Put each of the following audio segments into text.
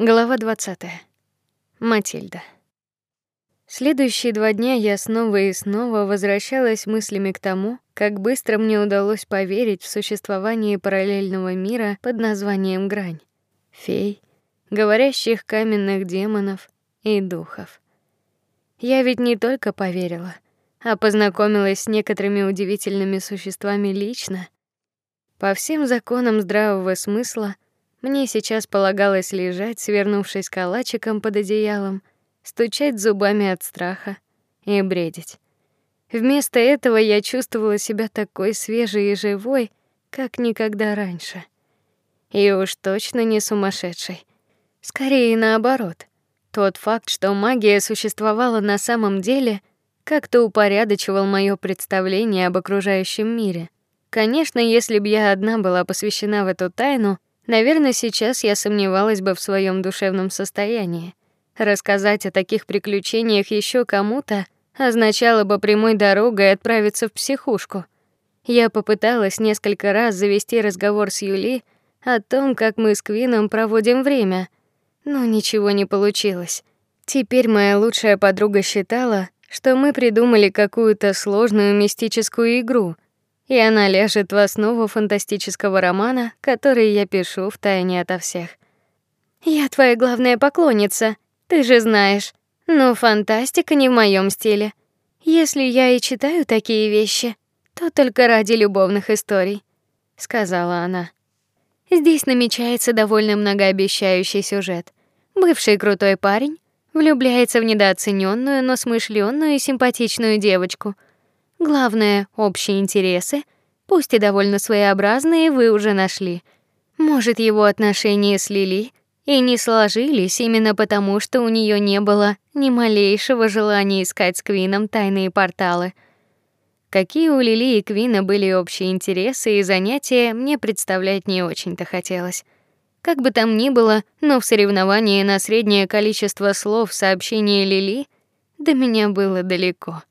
Глава 20. Матильда. Следующие два дня я снова и снова возвращалась мыслями к тому, как быстро мне удалось поверить в существование параллельного мира под названием Грань. Фей, говорящих каменных демонов и духов. Я ведь не только поверила, а познакомилась с некоторыми удивительными существами лично. По всем законам здравого смысла — мне сейчас полагалось лежать, свернувшись калачиком под одеялом, стучать зубами от страха и бредить. Вместо этого я чувствовала себя такой свежей и живой, как никогда раньше. И уж точно не сумасшедшей. Скорее наоборот. Тот факт, что магия существовала на самом деле, как-то упорядочивал моё представление об окружающем мире. Конечно, если бы я одна была посвящена в эту тайну, Наверное, сейчас я сомневалась бы в своем душевном состоянии. Рассказать о таких приключениях еще кому-то означало бы прямой дорогой отправиться в психушку. Я попыталась несколько раз завести разговор с Юли о том, как мы с Квином проводим время, но ничего не получилось. Теперь моя лучшая подруга считала, что мы придумали какую-то сложную мистическую игру — и она ляжет в основу фантастического романа, который я пишу в тайне ото всех. Я твоя главная поклонница, ты же знаешь. Но фантастика не в моем стиле. Если я и читаю такие вещи, то только ради любовных историй, сказала она. Здесь намечается довольно многообещающий сюжет. Бывший крутой парень влюбляется в недооцененную, но смышленную и симпатичную девочку — Главное общие интересы, пусть и довольно своеобразные, вы уже нашли. Может, его отношения с Лили и не сложились именно потому, что у нее не было ни малейшего желания искать с Квином тайные порталы. Какие у Лили и Квина были общие интересы и занятия, мне представлять не очень-то хотелось. Как бы там ни было, но в соревновании на среднее количество слов сообщения Лили до меня было далеко.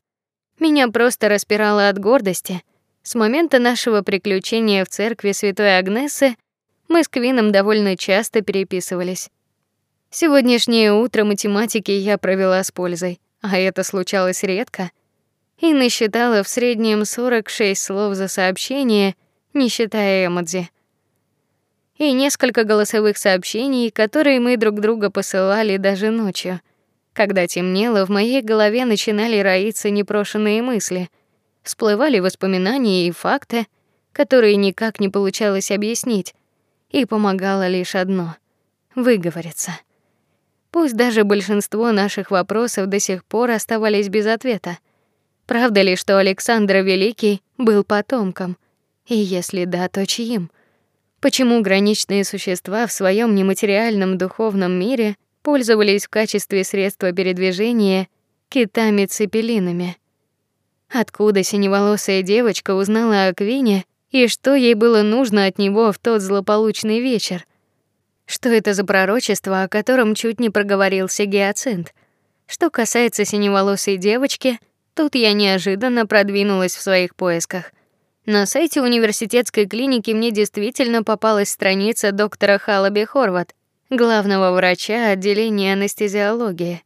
Меня просто распирало от гордости. С момента нашего приключения в церкви Святой Агнесы мы с Квином довольно часто переписывались. Сегодняшнее утро математики я провела с пользой, а это случалось редко. И насчитала в среднем 46 слов за сообщение, не считая эмодзи. И несколько голосовых сообщений, которые мы друг друга посылали даже ночью. Когда темнело, в моей голове начинали роиться непрошеные мысли, всплывали воспоминания и факты, которые никак не получалось объяснить, и помогало лишь одно выговориться. Пусть даже большинство наших вопросов до сих пор оставались без ответа. Правда ли, что Александр Великий был потомком? И если да, то чьим? Почему граничные существа в своем нематериальном духовном мире пользовались в качестве средства передвижения китами-цепелинами. Откуда синеволосая девочка узнала о Квине и что ей было нужно от него в тот злополучный вечер? Что это за пророчество, о котором чуть не проговорился Гиацинт? Что касается синеволосой девочки, тут я неожиданно продвинулась в своих поисках. На сайте университетской клиники мне действительно попалась страница доктора Халаби Хорват, главного врача отделения анестезиологии.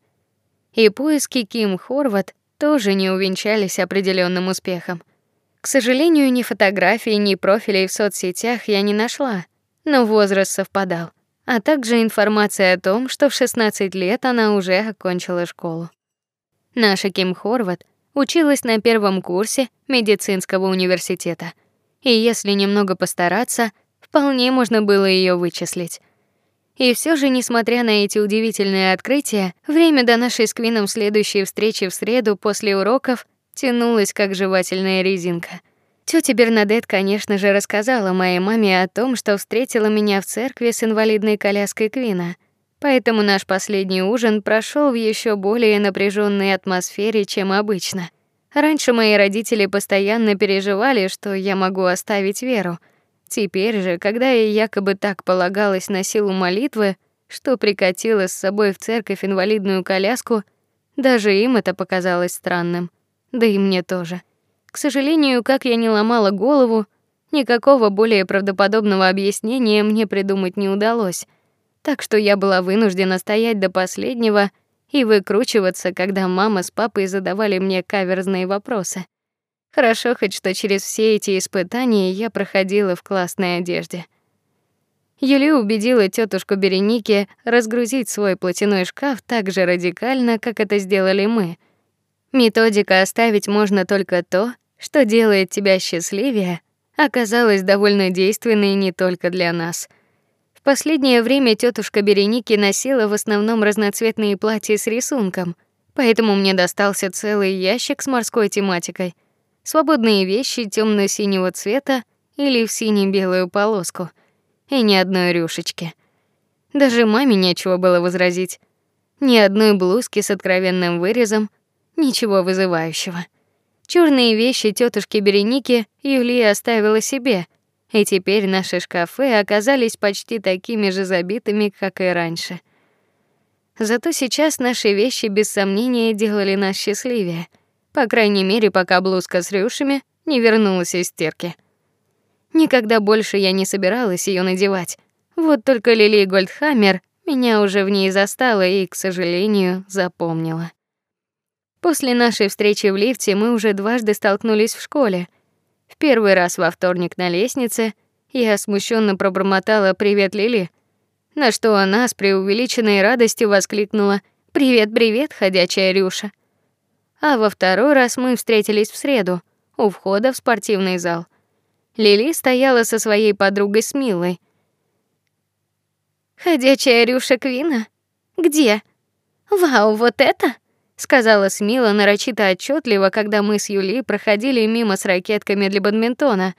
И поиски Ким Хорват тоже не увенчались определенным успехом. К сожалению, ни фотографий, ни профилей в соцсетях я не нашла, но возраст совпадал, а также информация о том, что в 16 лет она уже окончила школу. Наша Ким Хорват училась на первом курсе медицинского университета. И если немного постараться, вполне можно было ее вычислить. И все же, несмотря на эти удивительные открытия, время до нашей с Квином следующей встречи в среду после уроков тянулось как жевательная резинка. Тётя Бернадет, конечно же, рассказала моей маме о том, что встретила меня в церкви с инвалидной коляской Квина. Поэтому наш последний ужин прошел в еще более напряженной атмосфере, чем обычно. Раньше мои родители постоянно переживали, что я могу оставить Веру, Теперь же, когда я якобы так полагалась на силу молитвы, что прикатила с собой в церковь инвалидную коляску, даже им это показалось странным. Да и мне тоже. К сожалению, как я не ломала голову, никакого более правдоподобного объяснения мне придумать не удалось. так что я была вынуждена стоять до последнего и выкручиваться, когда мама с папой задавали мне каверзные вопросы. Хорошо хоть что через все эти испытания я проходила в классной одежде. Юли убедила тетушку Беренике разгрузить свой платяной шкаф так же радикально, как это сделали мы. Методика оставить можно только то, что делает тебя счастливее, оказалась довольно действенной не только для нас. В последнее время тетушка Береники носила в основном разноцветные платья с рисунком, поэтому мне достался целый ящик с морской тематикой. Свободные вещи темно синего цвета или в сине-белую полоску — и ни одной рюшечки. Даже маме нечего было возразить. Ни одной блузки с откровенным вырезом, ничего вызывающего. Черные вещи тетушки Береники Юлия оставила себе, и теперь наши шкафы оказались почти такими же забитыми, как и раньше. Зато сейчас наши вещи без сомнения делали нас счастливее, по крайней мере, пока блузка с рюшами не вернулась из стирки. Никогда больше я не собиралась ее надевать. Вот только Лили Гольдхаммер меня уже в ней застала и, к сожалению, запомнила. После нашей встречи в лифте мы уже дважды столкнулись в школе. В первый раз во вторник на лестнице я смущенно пробормотала привет Лили, на что она с преувеличенной радостью воскликнула: "Привет, привет, ходячая Рюша". А во второй раз мы встретились в среду у входа в спортивный зал. Лили стояла со своей подругой Смилой. Ходячая Рюша Квина? Где? Вау, вот это? сказала Смила нарочито отчетливо, когда мы с Юли проходили мимо с ракетками для бадминтона.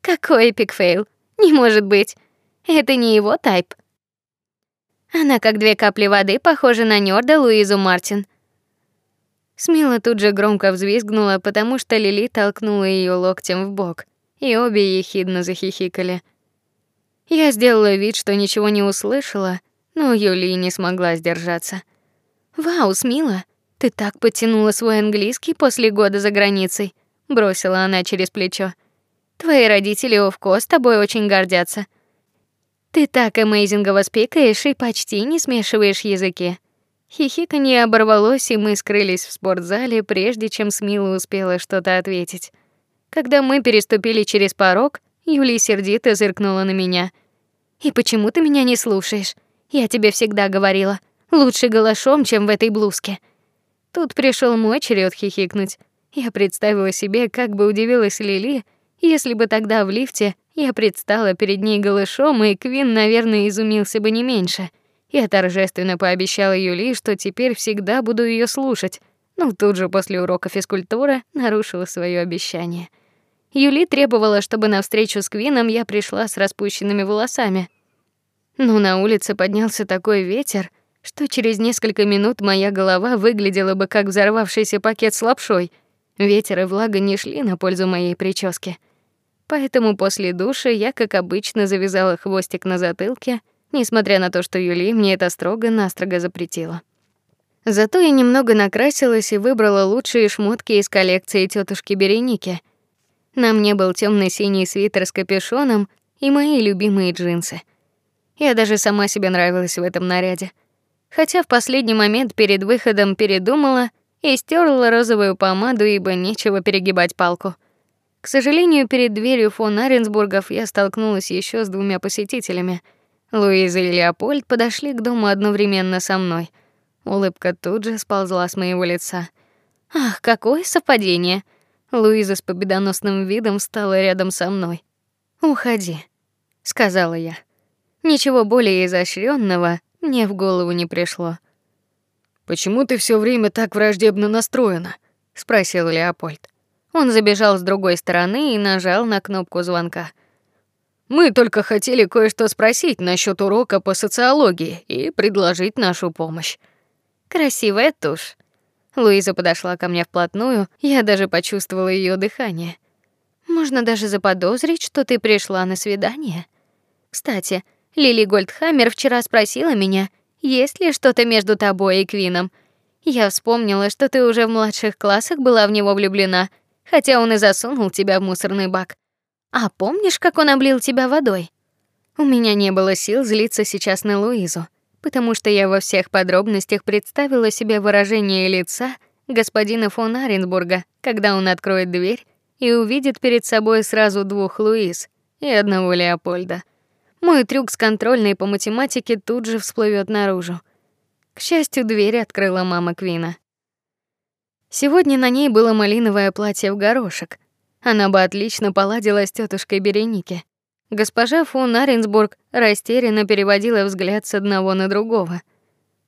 Какой epic fail? Не может быть. Это не его тайп. Она как две капли воды похожа на нёрда Луизу Мартин. Смила тут же громко взвизгнула, потому что Лили толкнула ее локтем в бок и обе ехидно захихикали. Я сделала вид, что ничего не услышала, но Юли не смогла сдержаться. "Вау, Смила, ты так потянула свой английский после года за границей", бросила она через плечо. "Твои родители Овко с тобой очень гордятся. Ты так амейзингово спикаешь и почти не смешиваешь языки". Хихиканье оборвалось, и мы скрылись в спортзале, прежде чем Смила успела что-то ответить. Когда мы переступили через порог, Юлия сердито зыркнула на меня. И почему ты меня не слушаешь? Я тебе всегда говорила, лучше голышом, чем в этой блузке. Тут пришел мой черед хихикнуть. Я представила себе, как бы удивилась Лили, если бы тогда в лифте я предстала перед ней голышом, и Квин, наверное, изумился бы не меньше. Я торжественно пообещала Юли, что теперь всегда буду ее слушать. Но тут же после урока физкультуры нарушила свое обещание. Юли требовала, чтобы на встречу с Квином я пришла с распущенными волосами. Но на улице поднялся такой ветер, что через несколько минут моя голова выглядела бы как взорвавшийся пакет с лапшой. Ветер и влага не шли на пользу моей прическе. Поэтому после душа я, как обычно, завязала хвостик на затылке, несмотря на то, что Юли мне это строго-настрого запретила. Зато я немного накрасилась и выбрала лучшие шмотки из коллекции тетушки Береники — на мне был темно синий свитер с капюшоном и мои любимые джинсы. Я даже сама себе нравилась в этом наряде. Хотя в последний момент перед выходом передумала и стерла розовую помаду, ибо нечего перегибать палку. К сожалению, перед дверью фон Аренсбургов я столкнулась еще с двумя посетителями. Луиза и Леопольд подошли к дому одновременно со мной. Улыбка тут же сползла с моего лица. Ах, какое совпадение! Луиза с победоносным видом встала рядом со мной. "Уходи", сказала я. Ничего более изощренного мне в голову не пришло. Почему ты все время так враждебно настроена? спросил Леопольд. Он забежал с другой стороны и нажал на кнопку звонка. Мы только хотели кое-что спросить насчет урока по социологии и предложить нашу помощь. Красивая тушь, Луиза подошла ко мне вплотную, я даже почувствовала ее дыхание. Можно даже заподозрить, что ты пришла на свидание. Кстати, Лили Гольдхаммер вчера спросила меня, есть ли что-то между тобой и Квином. Я вспомнила, что ты уже в младших классах была в него влюблена, хотя он и засунул тебя в мусорный бак. А помнишь, как он облил тебя водой? У меня не было сил злиться сейчас на Луизу, потому что я во всех подробностях представила себе выражение лица господина фон Аренбурга, когда он откроет дверь и увидит перед собой сразу двух Луиз и одного Леопольда. Мой трюк с контрольной по математике тут же всплывет наружу. К счастью, дверь открыла мама Квина. Сегодня на ней было малиновое платье в горошек. Она бы отлично поладила с тетушкой Береники. Госпожа фон Аренсбург растерянно переводила взгляд с одного на другого.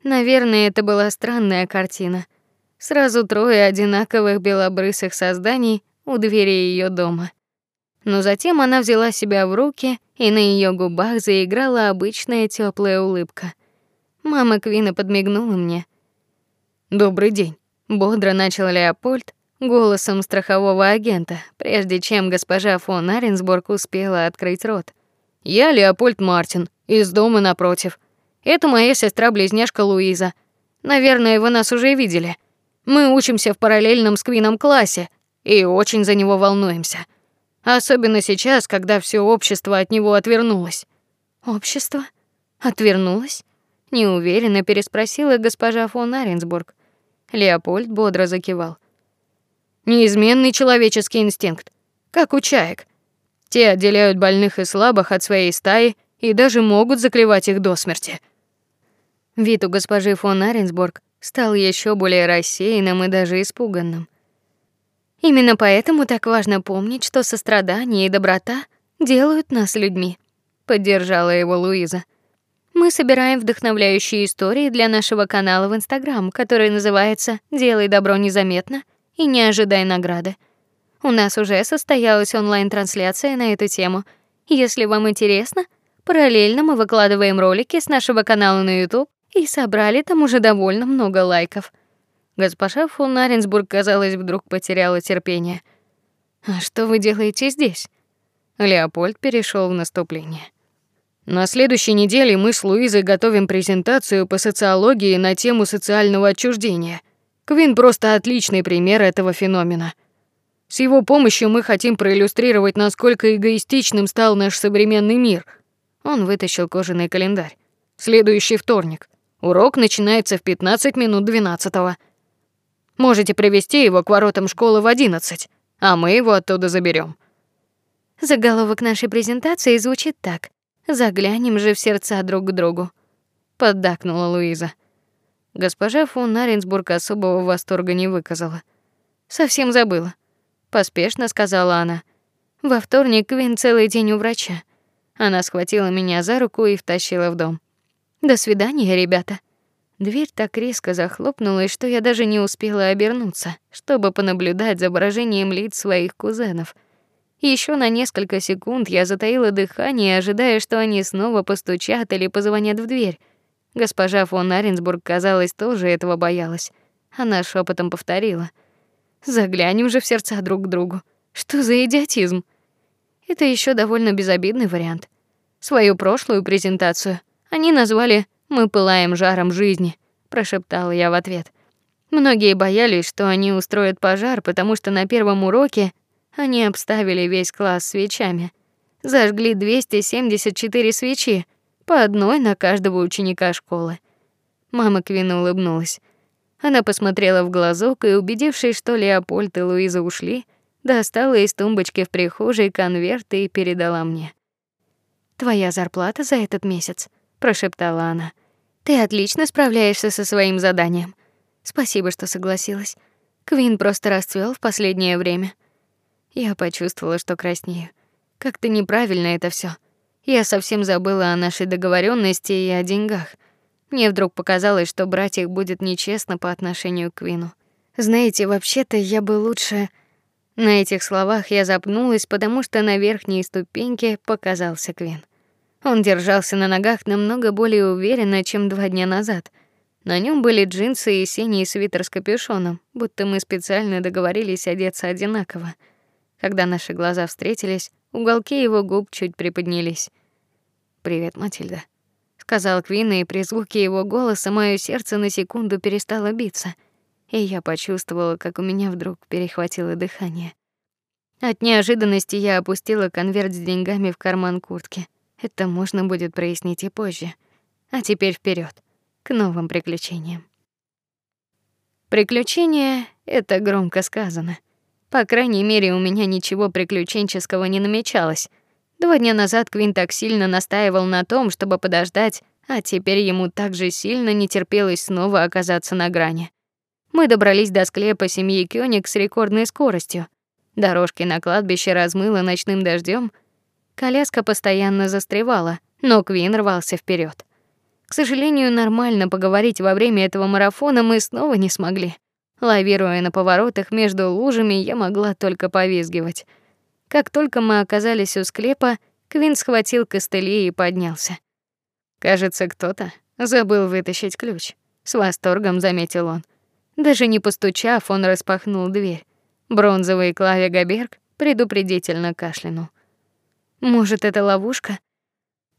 Наверное, это была странная картина. Сразу трое одинаковых белобрысых созданий у двери ее дома. Но затем она взяла себя в руки, и на ее губах заиграла обычная теплая улыбка. Мама Квина подмигнула мне. Добрый день, бодро начал Леопольд голосом страхового агента, прежде чем госпожа фон Аренсбург успела открыть рот. Я Леопольд Мартин из дома напротив. Это моя сестра-близняшка Луиза. Наверное, вы нас уже видели. Мы учимся в параллельном с Квином классе и очень за него волнуемся. Особенно сейчас, когда все общество от него отвернулось. Общество отвернулось? неуверенно переспросила госпожа фон Аренсбург. Леопольд бодро закивал. Неизменный человеческий инстинкт, как у чаек. Те отделяют больных и слабых от своей стаи и даже могут заклевать их до смерти. Вид у госпожи фон Аренсбург стал еще более рассеянным и даже испуганным. Именно поэтому так важно помнить, что сострадание и доброта делают нас людьми, поддержала его Луиза. Мы собираем вдохновляющие истории для нашего канала в Инстаграм, который называется Делай добро незаметно и не ожидай награды. У нас уже состоялась онлайн-трансляция на эту тему. Если вам интересно, параллельно мы выкладываем ролики с нашего канала на YouTube и собрали там уже довольно много лайков. Госпожа фон Аренсбург, казалось, вдруг потеряла терпение. А что вы делаете здесь? Леопольд перешел в наступление. На следующей неделе мы с Луизой готовим презентацию по социологии на тему социального отчуждения. Квин просто отличный пример этого феномена. С его помощью мы хотим проиллюстрировать, насколько эгоистичным стал наш современный мир. Он вытащил кожаный календарь. Следующий вторник. Урок начинается в 15 минут 12 -го. Можете привести его к воротам школы в 11, а мы его оттуда заберем. Заголовок нашей презентации звучит так: Заглянем же в сердца друг к другу, поддакнула Луиза. Госпожа фон Наренсбург особого восторга не выказала. Совсем забыла, поспешно сказала она. Во вторник Квин целый день у врача. Она схватила меня за руку и втащила в дом. До свидания, ребята. Дверь так резко захлопнулась, что я даже не успела обернуться, чтобы понаблюдать за выражением лиц своих кузенов. Еще на несколько секунд я затаила дыхание, ожидая, что они снова постучат или позвонят в дверь. Госпожа фон Аренсбург, казалось, тоже этого боялась. Она шепотом повторила: "Заглянем же в сердца друг к другу. Что за идиотизм?" Это еще довольно безобидный вариант. Свою прошлую презентацию они назвали "Мы пылаем жаром жизни", прошептала я в ответ. Многие боялись, что они устроят пожар, потому что на первом уроке они обставили весь класс свечами. Зажгли 274 свечи, по одной на каждого ученика школы. Мама Квина улыбнулась. Она посмотрела в глазок и, убедившись, что Леопольд и Луиза ушли, достала из тумбочки в прихожей конверты и передала мне. Твоя зарплата за этот месяц, прошептала она. Ты отлично справляешься со своим заданием. Спасибо, что согласилась. Квин просто расцвел в последнее время. Я почувствовала, что краснею. Как-то неправильно это все. Я совсем забыла о нашей договоренности и о деньгах. Мне вдруг показалось, что брать их будет нечестно по отношению к Квину. Знаете, вообще-то я бы лучше На этих словах я запнулась, потому что на верхней ступеньке показался Квин. Он держался на ногах намного более уверенно, чем два дня назад. На нем были джинсы и синий свитер с капюшоном, будто мы специально договорились одеться одинаково. Когда наши глаза встретились, уголки его губ чуть приподнялись. "Привет, Матильда", сказал Квин, и при звуке его голоса мое сердце на секунду перестало биться, и я почувствовала, как у меня вдруг перехватило дыхание. От неожиданности я опустила конверт с деньгами в карман куртки. Это можно будет прояснить и позже. А теперь вперед к новым приключениям. Приключения это громко сказано. По крайней мере, у меня ничего приключенческого не намечалось. Два дня назад Квин так сильно настаивал на том, чтобы подождать, а теперь ему так же сильно не терпелось снова оказаться на грани. Мы добрались до склепа семьи Кёник с рекордной скоростью. Дорожки на кладбище размыло ночным дождем, коляска постоянно застревала, но Квин рвался вперед. К сожалению, нормально поговорить во время этого марафона мы снова не смогли. Лавируя на поворотах между лужами, я могла только повизгивать. Как только мы оказались у склепа, Квин схватил костыли и поднялся. Кажется, кто-то забыл вытащить ключ. С восторгом заметил он. Даже не постучав, он распахнул дверь. Бронзовый Клаве Габерг предупредительно кашлянул. Может, это ловушка?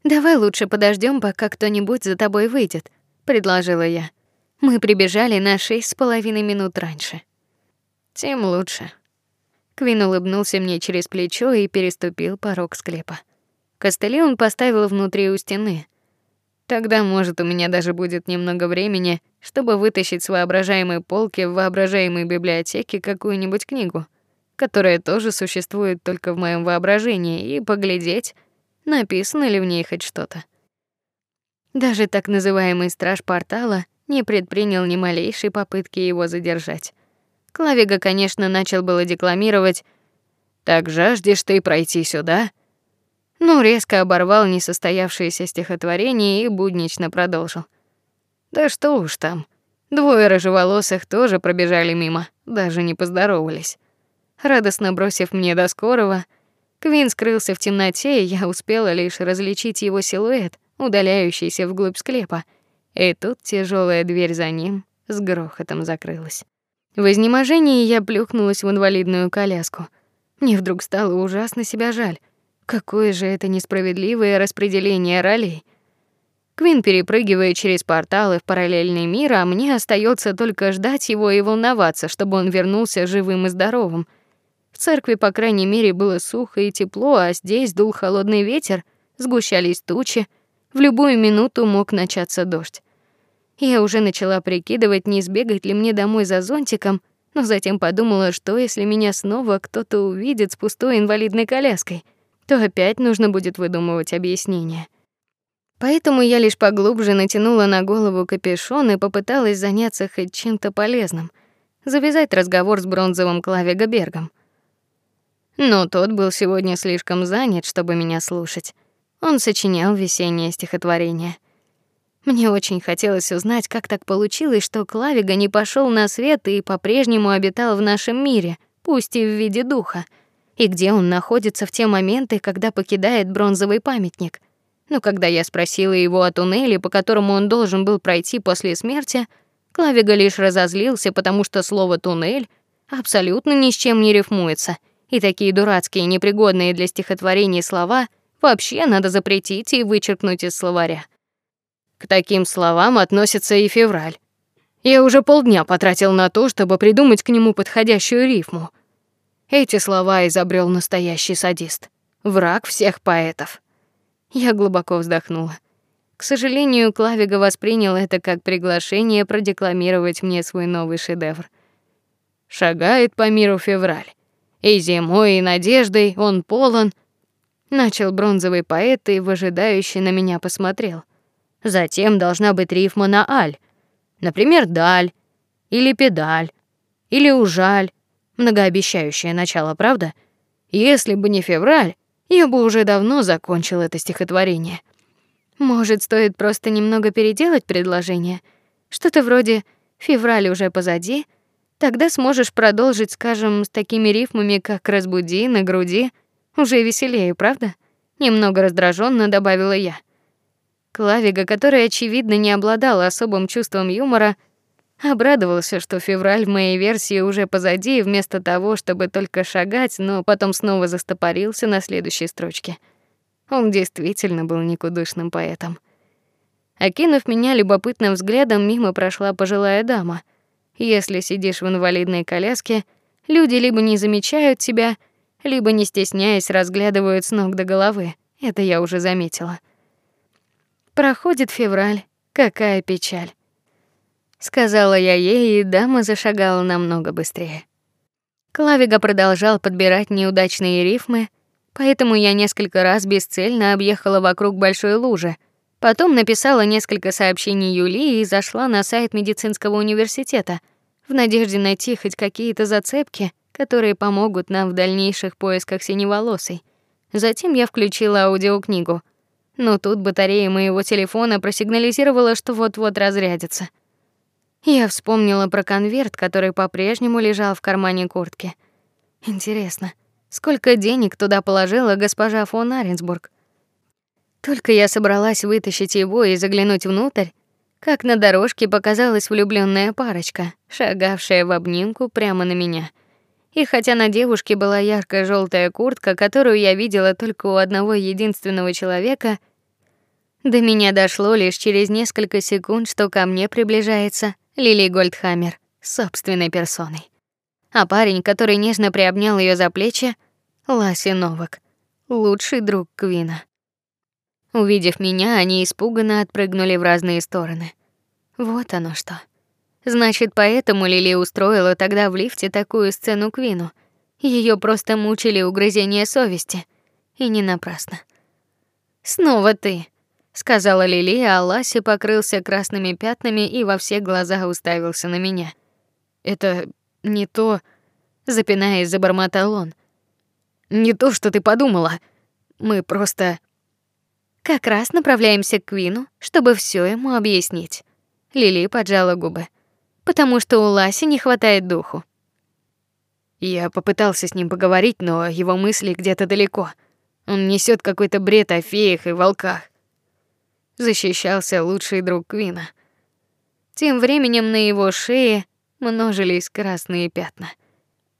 Давай лучше подождем, пока кто-нибудь за тобой выйдет, предложила я. Мы прибежали на шесть с половиной минут раньше. Тем лучше. Квин улыбнулся мне через плечо и переступил порог склепа. Костыли он поставил внутри у стены. Тогда, может, у меня даже будет немного времени, чтобы вытащить с воображаемой полки в воображаемой библиотеке какую-нибудь книгу, которая тоже существует только в моем воображении, и поглядеть, написано ли в ней хоть что-то. Даже так называемый страж портала не предпринял ни малейшей попытки его задержать. Клавига, конечно, начал было декламировать: "Так жаждешь ты пройти сюда?" но резко оборвал несостоявшееся стихотворение и буднично продолжил: "Да что уж там, двое рыжеволосых тоже пробежали мимо, даже не поздоровались". Радостно бросив мне до скорого, Квин скрылся в темноте, и я успела лишь различить его силуэт, удаляющийся вглубь склепа. И тут тяжелая дверь за ним с грохотом закрылась. В изнеможении я плюхнулась в инвалидную коляску. Мне вдруг стало ужасно себя жаль. Какое же это несправедливое распределение ролей. Квин перепрыгивает через порталы в параллельный мир, а мне остается только ждать его и волноваться, чтобы он вернулся живым и здоровым. В церкви, по крайней мере, было сухо и тепло, а здесь дул холодный ветер, сгущались тучи, в любую минуту мог начаться дождь. Я уже начала прикидывать, не сбегать ли мне домой за зонтиком, но затем подумала, что если меня снова кто-то увидит с пустой инвалидной коляской, то опять нужно будет выдумывать объяснение. Поэтому я лишь поглубже натянула на голову капюшон и попыталась заняться хоть чем-то полезным, завязать разговор с бронзовым Клавиго Бергом. Но тот был сегодня слишком занят, чтобы меня слушать. Он сочинял весеннее стихотворение — мне очень хотелось узнать, как так получилось, что Клавига не пошел на свет и по-прежнему обитал в нашем мире, пусть и в виде духа, и где он находится в те моменты, когда покидает бронзовый памятник. Но когда я спросила его о туннеле, по которому он должен был пройти после смерти, Клавига лишь разозлился, потому что слово туннель абсолютно ни с чем не рифмуется, и такие дурацкие, непригодные для стихотворений слова вообще надо запретить и вычеркнуть из словаря. К таким словам относится и февраль. Я уже полдня потратил на то, чтобы придумать к нему подходящую рифму. Эти слова изобрел настоящий садист, враг всех поэтов. Я глубоко вздохнула. К сожалению, Клавига воспринял это как приглашение продекламировать мне свой новый шедевр. Шагает по миру февраль, и зимой, и надеждой он полон. Начал бронзовый поэт и выжидающе на меня посмотрел. Затем должна быть рифма на аль. Например, даль или педаль или ужаль. Многообещающее начало, правда? Если бы не февраль, я бы уже давно закончил это стихотворение. Может, стоит просто немного переделать предложение? Что-то вроде февраль уже позади, тогда сможешь продолжить, скажем, с такими рифмами, как разбуди на груди, уже веселее, правда? Немного раздраженно добавила я. Клавига, который очевидно не обладал особым чувством юмора, обрадовался, что февраль в моей версии уже позади, и вместо того, чтобы только шагать, но потом снова застопорился на следующей строчке. Он действительно был никудышным поэтом. Окинув меня любопытным взглядом, мимо прошла пожилая дама. Если сидишь в инвалидной коляске, люди либо не замечают тебя, либо не стесняясь разглядывают с ног до головы Это я уже заметила. Проходит февраль, какая печаль, сказала я ей, и дама зашагала намного быстрее. Клавига продолжал подбирать неудачные рифмы, поэтому я несколько раз бесцельно объехала вокруг большой лужи. Потом написала несколько сообщений Юлии и зашла на сайт медицинского университета в надежде найти хоть какие-то зацепки, которые помогут нам в дальнейших поисках синеволосой. Затем я включила аудиокнигу. Но тут батарея моего телефона просигнализировала, что вот-вот разрядится. Я вспомнила про конверт, который по-прежнему лежал в кармане куртки. Интересно, сколько денег туда положила госпожа фон Аренсбург? Только я собралась вытащить его и заглянуть внутрь, как на дорожке показалась влюбленная парочка, шагавшая в обнимку прямо на меня. И хотя на девушке была ярко желтая куртка, которую я видела только у одного единственного человека, до меня дошло лишь через несколько секунд, что ко мне приближается Лили Гольдхаммер собственной персоной. А парень, который нежно приобнял ее за плечи, Ласи Новак, лучший друг Квина. Увидев меня, они испуганно отпрыгнули в разные стороны. Вот оно что. Значит, поэтому Лили устроила тогда в лифте такую сцену Квину. Ее просто мучили угрызения совести, и не напрасно. Снова ты, сказала Лили, а Ласи покрылся красными пятнами и во все глаза уставился на меня. Это не то, запинаясь, забормотал он. Не то, что ты подумала. Мы просто как раз направляемся к Квину, чтобы все ему объяснить. Лили поджала губы, потому что у Ласи не хватает духу. Я попытался с ним поговорить, но его мысли где-то далеко. Он несет какой-то бред о феях и волках. Защищался лучший друг Квина. Тем временем на его шее множились красные пятна.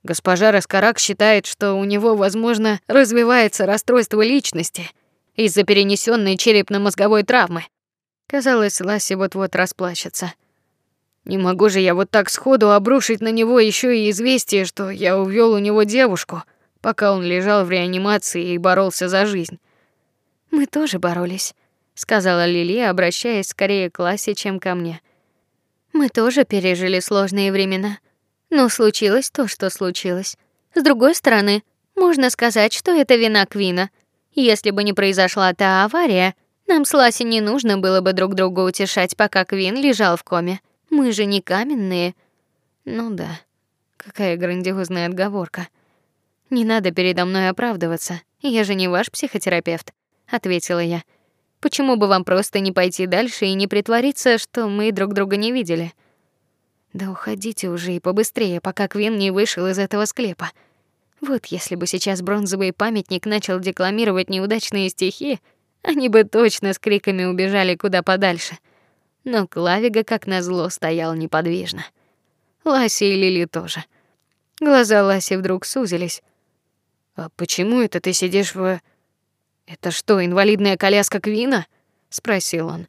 Госпожа Раскарак считает, что у него, возможно, развивается расстройство личности из-за перенесенной черепно-мозговой травмы. Казалось, Ласси вот-вот расплачется. Не могу же я вот так сходу обрушить на него еще и известие, что я увёл у него девушку, пока он лежал в реанимации и боролся за жизнь. Мы тоже боролись, сказала Лили, обращаясь скорее к Лассе, чем ко мне. Мы тоже пережили сложные времена, но случилось то, что случилось. С другой стороны, можно сказать, что это вина Квина. Если бы не произошла та авария, нам с Ласи не нужно было бы друг друга утешать, пока Квин лежал в коме. Мы же не каменные. Ну да. Какая грандиозная отговорка. Не надо передо мной оправдываться. Я же не ваш психотерапевт, ответила я. Почему бы вам просто не пойти дальше и не притвориться, что мы друг друга не видели? Да уходите уже и побыстрее, пока Квин не вышел из этого склепа. Вот если бы сейчас бронзовый памятник начал декламировать неудачные стихи, они бы точно с криками убежали куда подальше. Но Клавига, как назло, стоял неподвижно. Ласи и Лили тоже. Глаза Ласи вдруг сузились. А почему это ты сидишь в Это что, инвалидная коляска Квина? спросил он.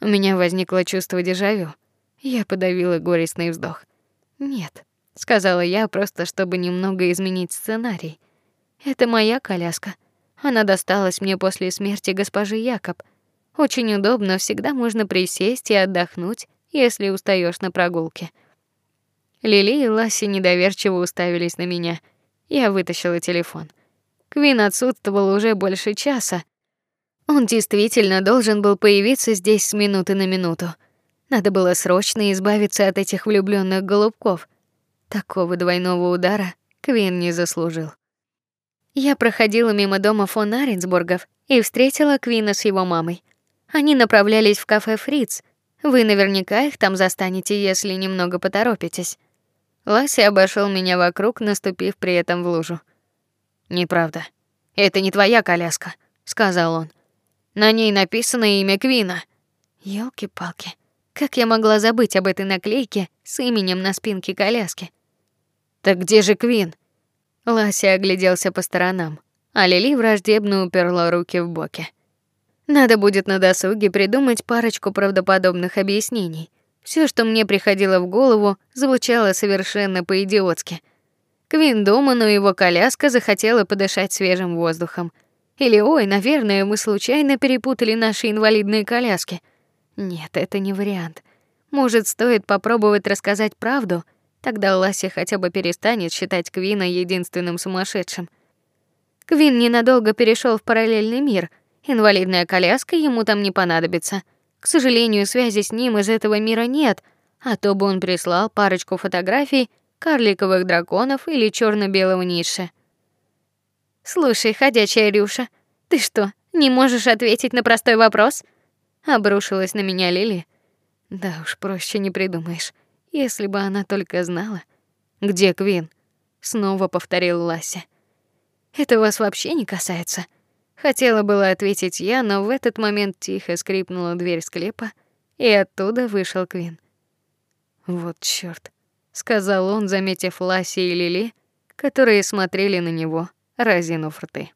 У меня возникло чувство дежавю. Я подавила горестный вздох. Нет, сказала я, просто чтобы немного изменить сценарий. Это моя коляска. Она досталась мне после смерти госпожи Якоб. Очень удобно, всегда можно присесть и отдохнуть, если устаешь на прогулке. Лили и Ласси недоверчиво уставились на меня. Я вытащила телефон. Квин отсутствовал уже больше часа. Он действительно должен был появиться здесь с минуты на минуту. Надо было срочно избавиться от этих влюбленных голубков. Такого двойного удара Квин не заслужил. Я проходила мимо дома фон Аренсбургов и встретила Квина с его мамой. Они направлялись в кафе Фриц. Вы наверняка их там застанете, если немного поторопитесь. Лася обошел меня вокруг, наступив при этом в лужу. Неправда. Это не твоя коляска, сказал он. На ней написано имя Квина. Ёлки-палки. Как я могла забыть об этой наклейке с именем на спинке коляски? Так где же Квин? Лася огляделся по сторонам, а Лили враждебно уперла руки в боки. Надо будет на досуге придумать парочку правдоподобных объяснений. Все, что мне приходило в голову, звучало совершенно по-идиотски. Квин дома, но его коляска захотела подышать свежим воздухом. Или ой, наверное, мы случайно перепутали наши инвалидные коляски. Нет, это не вариант. Может, стоит попробовать рассказать правду, тогда Лася хотя бы перестанет считать Квина единственным сумасшедшим. Квин ненадолго перешел в параллельный мир. Инвалидная коляска ему там не понадобится. К сожалению, связи с ним из этого мира нет, а то бы он прислал парочку фотографий карликовых драконов или черно белого Ницше. Слушай, ходячая Рюша, ты что, не можешь ответить на простой вопрос? Обрушилась на меня Лили. Да уж, проще не придумаешь. Если бы она только знала, где Квин, снова повторил Лася. Это вас вообще не касается. Хотела было ответить я, но в этот момент тихо скрипнула дверь склепа, и оттуда вышел Квин. Вот чёрт, сказал он, заметив Ласи и Лили, которые смотрели на него, разинув рты.